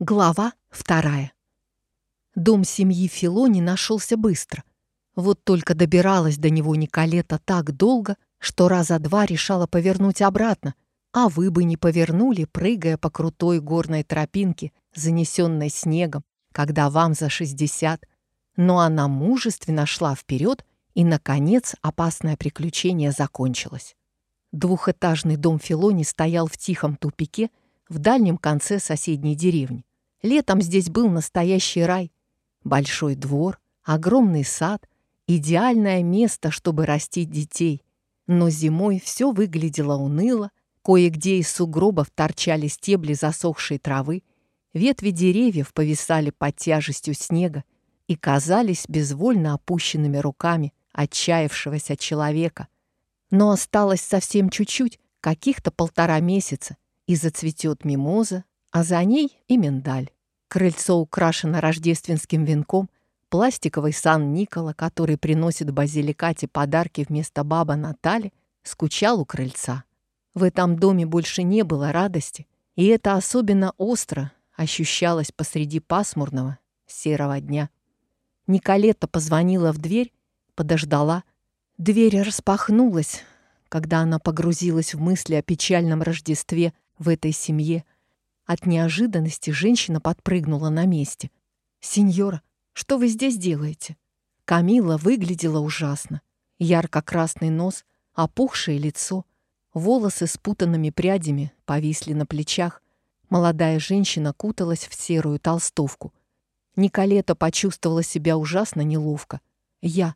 Глава вторая. Дом семьи Филони нашелся быстро. Вот только добиралась до него Николета так долго, что раза два решала повернуть обратно, а вы бы не повернули, прыгая по крутой горной тропинке, занесенной снегом, когда вам за 60. Но она мужественно шла вперед, и, наконец, опасное приключение закончилось. Двухэтажный дом Филони стоял в тихом тупике в дальнем конце соседней деревни. Летом здесь был настоящий рай. Большой двор, огромный сад, идеальное место, чтобы растить детей. Но зимой все выглядело уныло, кое-где из сугробов торчали стебли засохшей травы, ветви деревьев повисали под тяжестью снега и казались безвольно опущенными руками отчаявшегося человека. Но осталось совсем чуть-чуть, каких-то полтора месяца, и зацветет мимоза, а за ней и миндаль. Крыльцо украшено рождественским венком, пластиковый сан Никола, который приносит базиликате подарки вместо баба Натали, скучал у крыльца. В этом доме больше не было радости, и это особенно остро ощущалось посреди пасмурного серого дня. Николета позвонила в дверь, подождала. Дверь распахнулась, когда она погрузилась в мысли о печальном Рождестве в этой семье — от неожиданности женщина подпрыгнула на месте. «Сеньора, что вы здесь делаете?» Камила выглядела ужасно. Ярко-красный нос, опухшее лицо, волосы с путанными прядями повисли на плечах. Молодая женщина куталась в серую толстовку. Николета почувствовала себя ужасно неловко. «Я...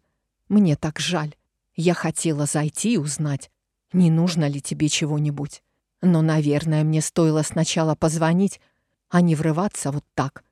Мне так жаль. Я хотела зайти и узнать, не нужно ли тебе чего-нибудь. Но, наверное, мне стоило сначала позвонить, а не врываться вот так.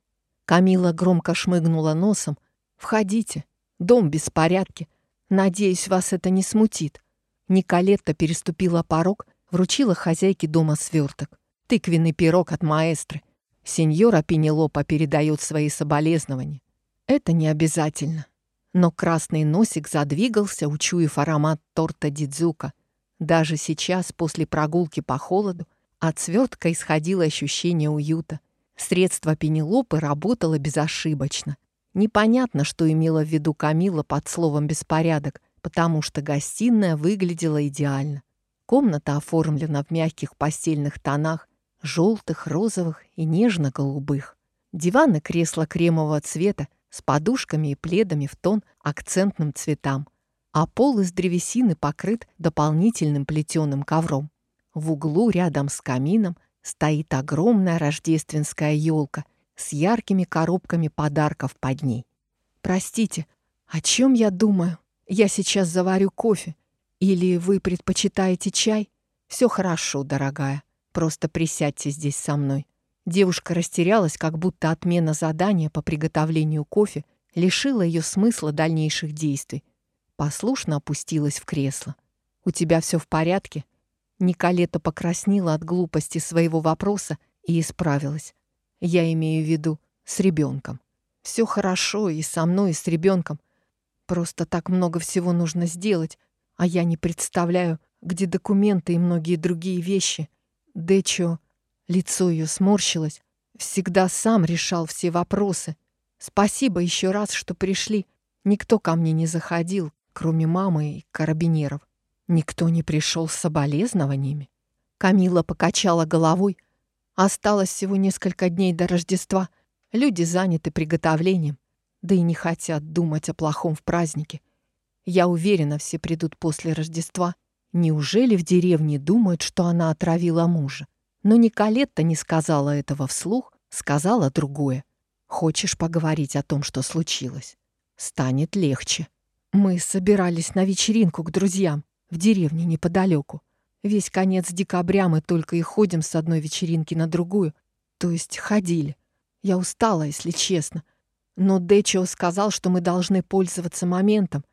Камила громко шмыгнула носом. «Входите. Дом в беспорядке. Надеюсь, вас это не смутит». Николетта переступила порог, вручила хозяйке дома сверток. Тыквенный пирог от маэстры. Сеньора Пенелопа передает свои соболезнования. Это не обязательно. Но красный носик задвигался, учуяв аромат торта Дидзука. Даже сейчас, после прогулки по холоду, от свертка исходило ощущение уюта. Средство Пенелопы работало безошибочно. Непонятно, что имела в виду Камила под словом «беспорядок», потому что гостиная выглядела идеально. Комната оформлена в мягких постельных тонах, желтых, розовых и нежно-голубых. Диван и кресло кремового цвета с подушками и пледами в тон акцентным цветам – а пол из древесины покрыт дополнительным плетеным ковром. В углу рядом с камином стоит огромная рождественская елка с яркими коробками подарков под ней. «Простите, о чем я думаю? Я сейчас заварю кофе. Или вы предпочитаете чай? Все хорошо, дорогая. Просто присядьте здесь со мной». Девушка растерялась, как будто отмена задания по приготовлению кофе лишила ее смысла дальнейших действий послушно опустилась в кресло. «У тебя все в порядке?» Николета покраснела от глупости своего вопроса и исправилась. «Я имею в виду с ребенком. Все хорошо и со мной, и с ребенком. Просто так много всего нужно сделать, а я не представляю, где документы и многие другие вещи. Дэчо, лицо ее сморщилось, всегда сам решал все вопросы. Спасибо еще раз, что пришли. Никто ко мне не заходил, кроме мамы и карабинеров. Никто не пришел с соболезнованиями. Камила покачала головой. Осталось всего несколько дней до Рождества. Люди заняты приготовлением, да и не хотят думать о плохом в празднике. Я уверена, все придут после Рождества. Неужели в деревне думают, что она отравила мужа? Но Николетта не сказала этого вслух, сказала другое. Хочешь поговорить о том, что случилось? Станет легче. Мы собирались на вечеринку к друзьям в деревне неподалеку. Весь конец декабря мы только и ходим с одной вечеринки на другую. То есть ходили. Я устала, если честно. Но Дэчо сказал, что мы должны пользоваться моментом.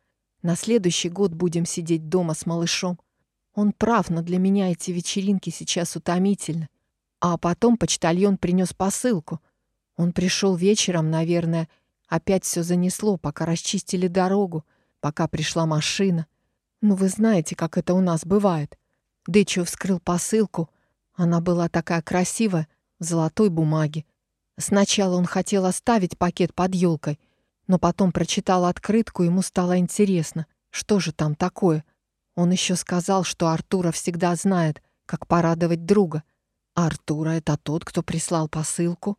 На следующий год будем сидеть дома с малышом. Он прав, но для меня эти вечеринки сейчас утомительны. А потом почтальон принес посылку. Он пришел вечером, наверное, опять все занесло, пока расчистили дорогу пока пришла машина. Ну, вы знаете, как это у нас бывает. Дэчо вскрыл посылку. Она была такая красивая, в золотой бумаге. Сначала он хотел оставить пакет под елкой, но потом прочитал открытку, ему стало интересно, что же там такое. Он еще сказал, что Артура всегда знает, как порадовать друга. Артура — это тот, кто прислал посылку?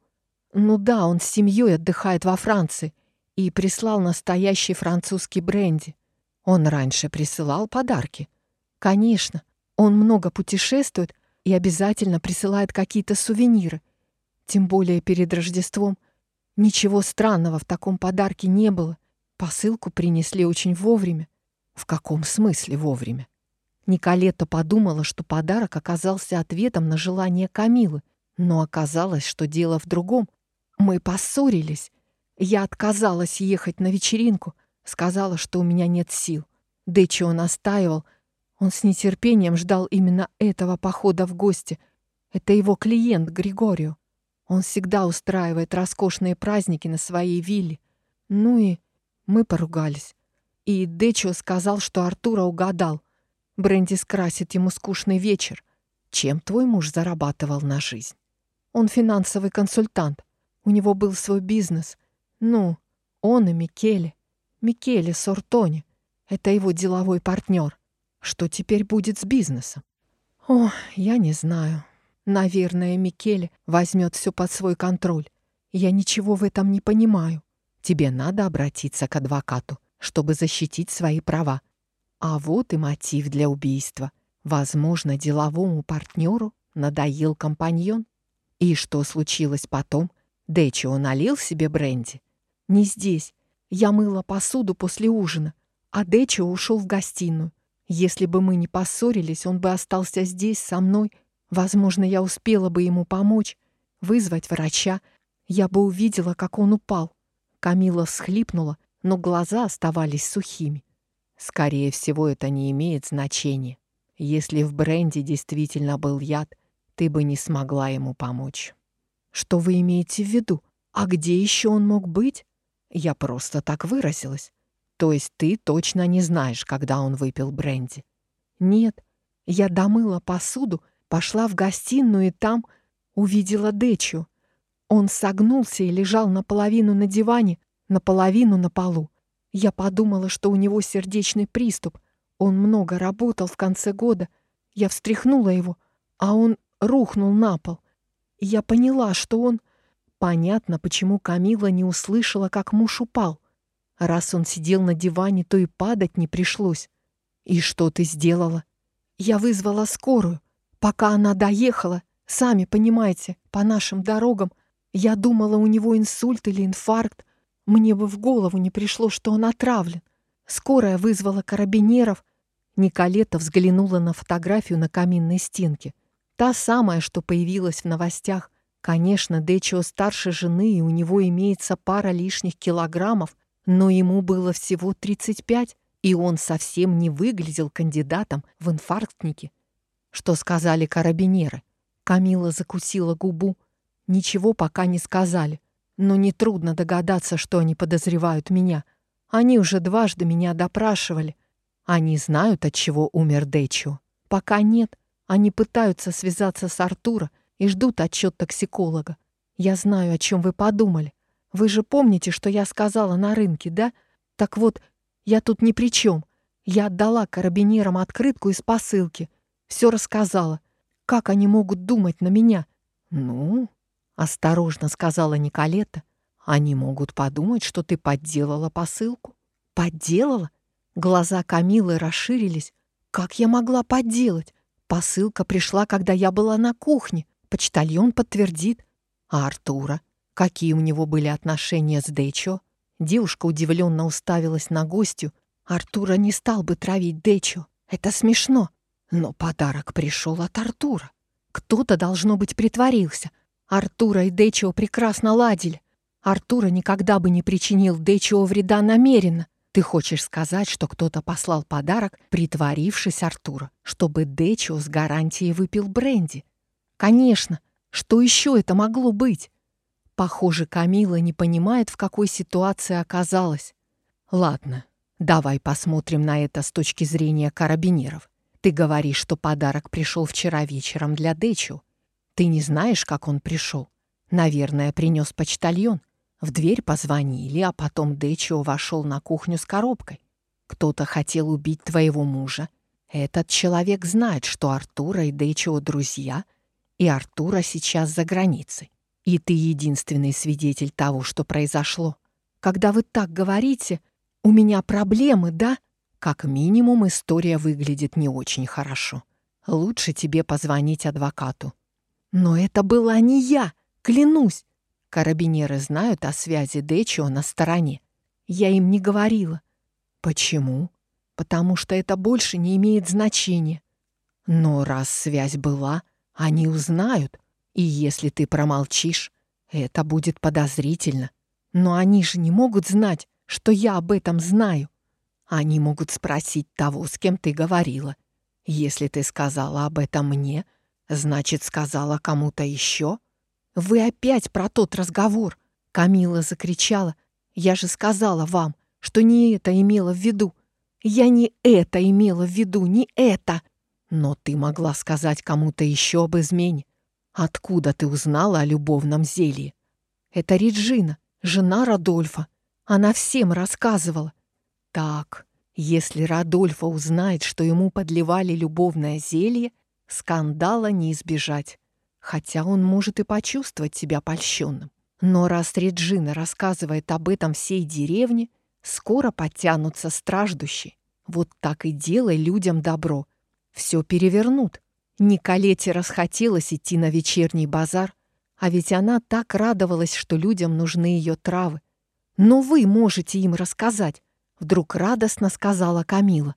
Ну да, он с семьей отдыхает во Франции и прислал настоящий французский бренди. Он раньше присылал подарки. Конечно, он много путешествует и обязательно присылает какие-то сувениры. Тем более перед Рождеством. Ничего странного в таком подарке не было. Посылку принесли очень вовремя. В каком смысле вовремя? Николета подумала, что подарок оказался ответом на желание Камилы, но оказалось, что дело в другом. Мы поссорились. Я отказалась ехать на вечеринку, сказала, что у меня нет сил. Дэчио настаивал. Он с нетерпением ждал именно этого похода в гости. Это его клиент Григорио. Он всегда устраивает роскошные праздники на своей вилле. Ну и мы поругались. И Дечо сказал, что Артура угадал. Бренди скрасит ему скучный вечер. Чем твой муж зарабатывал на жизнь? Он финансовый консультант. У него был свой бизнес. Ну, он и Микеле. Микеле Сортони. Это его деловой партнер. Что теперь будет с бизнесом? О, я не знаю. Наверное, Микеле возьмет все под свой контроль. Я ничего в этом не понимаю. Тебе надо обратиться к адвокату, чтобы защитить свои права. А вот и мотив для убийства. Возможно, деловому партнеру надоел компаньон. И что случилось потом? Дэчио налил себе бренди? Не здесь. Я мыла посуду после ужина, а Дэчио ушел в гостиную. Если бы мы не поссорились, он бы остался здесь со мной Возможно, я успела бы ему помочь, вызвать врача. Я бы увидела, как он упал. Камила всхлипнула, но глаза оставались сухими. Скорее всего, это не имеет значения. Если в бренде действительно был яд, ты бы не смогла ему помочь. Что вы имеете в виду? А где еще он мог быть? Я просто так выразилась. То есть ты точно не знаешь, когда он выпил бренди? Нет, я домыла посуду Пошла в гостиную и там увидела Дечу. Он согнулся и лежал наполовину на диване, наполовину на полу. Я подумала, что у него сердечный приступ. Он много работал в конце года. Я встряхнула его, а он рухнул на пол. я поняла, что он... Понятно, почему Камила не услышала, как муж упал. Раз он сидел на диване, то и падать не пришлось. И что ты сделала? Я вызвала скорую. Пока она доехала, сами понимаете, по нашим дорогам, я думала, у него инсульт или инфаркт. Мне бы в голову не пришло, что он отравлен. Скорая вызвала карабинеров. Николета взглянула на фотографию на каминной стенке. Та самая, что появилась в новостях. Конечно, Дечио старше жены, и у него имеется пара лишних килограммов, но ему было всего 35, и он совсем не выглядел кандидатом в инфарктники. Что сказали карабинеры? Камила закусила губу. Ничего пока не сказали. Но нетрудно догадаться, что они подозревают меня. Они уже дважды меня допрашивали. Они знают, от чего умер Дэчио. Пока нет. Они пытаются связаться с Артура и ждут отчет токсиколога. Я знаю, о чем вы подумали. Вы же помните, что я сказала на рынке, да? Так вот, я тут ни при чем. Я отдала карабинерам открытку из посылки — все рассказала. Как они могут думать на меня? Ну, осторожно сказала Николета. Они могут подумать, что ты подделала посылку. Подделала? Глаза Камилы расширились. Как я могла подделать? Посылка пришла, когда я была на кухне. Почтальон подтвердит. А Артура? Какие у него были отношения с Дэчо? Девушка удивленно уставилась на гостю. Артура не стал бы травить Дэчо. Это смешно. Но подарок пришел от Артура. Кто-то, должно быть, притворился. Артура и Дэчио прекрасно ладили. Артура никогда бы не причинил Дэчио вреда намеренно. Ты хочешь сказать, что кто-то послал подарок, притворившись Артура, чтобы Дэчио с гарантией выпил бренди? Конечно. Что еще это могло быть? Похоже, Камила не понимает, в какой ситуации оказалась. Ладно, давай посмотрим на это с точки зрения карабинеров. Ты говоришь, что подарок пришел вчера вечером для Дэчу. Ты не знаешь, как он пришел. Наверное, принес почтальон. В дверь позвонили, а потом Дэчио вошел на кухню с коробкой. Кто-то хотел убить твоего мужа. Этот человек знает, что Артура и Дэчио друзья, и Артура сейчас за границей. И ты единственный свидетель того, что произошло. Когда вы так говорите, у меня проблемы, да? Как минимум, история выглядит не очень хорошо. Лучше тебе позвонить адвокату. Но это была не я, клянусь. Карабинеры знают о связи Дэчио на стороне. Я им не говорила. Почему? Потому что это больше не имеет значения. Но раз связь была, они узнают. И если ты промолчишь, это будет подозрительно. Но они же не могут знать, что я об этом знаю. Они могут спросить того, с кем ты говорила. Если ты сказала об этом мне, значит, сказала кому-то еще. «Вы опять про тот разговор!» Камила закричала. «Я же сказала вам, что не это имела в виду. Я не это имела в виду, не это!» «Но ты могла сказать кому-то еще об измене. Откуда ты узнала о любовном зелье?» «Это Реджина, жена Радольфа. Она всем рассказывала». «Так, если Радольфа узнает, что ему подливали любовное зелье, скандала не избежать хотя он может и почувствовать себя польщенным. Но раз Реджина рассказывает об этом всей деревне, скоро подтянутся страждущие. Вот так и делай людям добро. Все перевернут. Николете расхотелось идти на вечерний базар, а ведь она так радовалась, что людям нужны ее травы. Но вы можете им рассказать, вдруг радостно сказала Камила.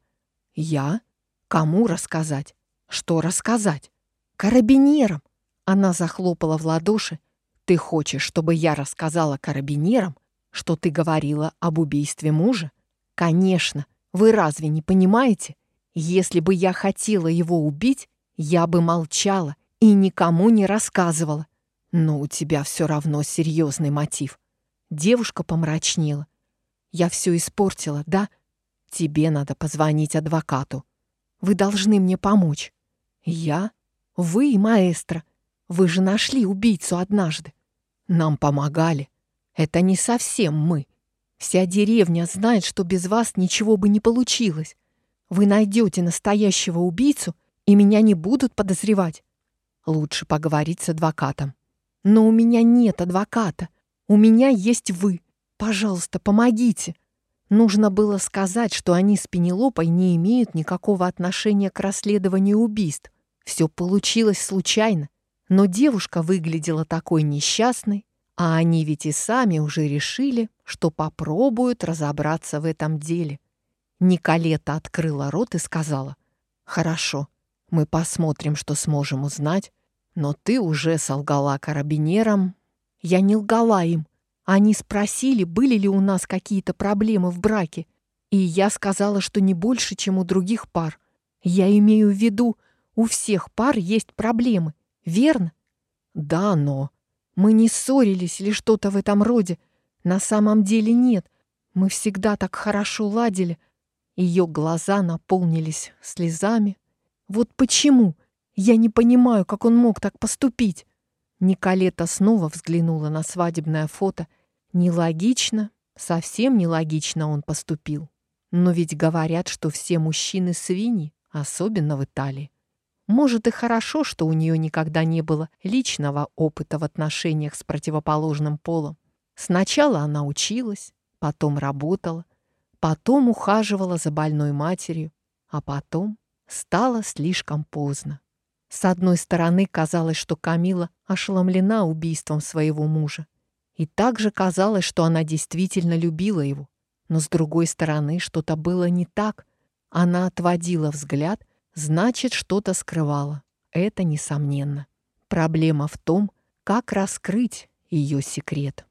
Я? Кому рассказать? Что рассказать? Карабинерам. Она захлопала в ладоши. «Ты хочешь, чтобы я рассказала карабинерам, что ты говорила об убийстве мужа? Конечно, вы разве не понимаете? Если бы я хотела его убить, я бы молчала и никому не рассказывала. Но у тебя все равно серьезный мотив». Девушка помрачнела. «Я все испортила, да? Тебе надо позвонить адвокату. Вы должны мне помочь». «Я? Вы, маэстро? Вы же нашли убийцу однажды. Нам помогали. Это не совсем мы. Вся деревня знает, что без вас ничего бы не получилось. Вы найдете настоящего убийцу, и меня не будут подозревать. Лучше поговорить с адвокатом. Но у меня нет адвоката. У меня есть вы. Пожалуйста, помогите. Нужно было сказать, что они с Пенелопой не имеют никакого отношения к расследованию убийств. Все получилось случайно. Но девушка выглядела такой несчастной, а они ведь и сами уже решили, что попробуют разобраться в этом деле. Николета открыла рот и сказала, «Хорошо, мы посмотрим, что сможем узнать, но ты уже солгала карабинерам». Я не лгала им. Они спросили, были ли у нас какие-то проблемы в браке, и я сказала, что не больше, чем у других пар. Я имею в виду, у всех пар есть проблемы, верно? Да, но... Мы не ссорились или что-то в этом роде. На самом деле нет. Мы всегда так хорошо ладили. Ее глаза наполнились слезами. Вот почему? Я не понимаю, как он мог так поступить. Николета снова взглянула на свадебное фото. Нелогично, совсем нелогично он поступил. Но ведь говорят, что все мужчины свиньи, особенно в Италии. Может, и хорошо, что у нее никогда не было личного опыта в отношениях с противоположным полом. Сначала она училась, потом работала, потом ухаживала за больной матерью, а потом стало слишком поздно. С одной стороны, казалось, что Камила ошеломлена убийством своего мужа. И также казалось, что она действительно любила его. Но с другой стороны, что-то было не так. Она отводила взгляд значит, что-то скрывала. Это несомненно. Проблема в том, как раскрыть ее секрет.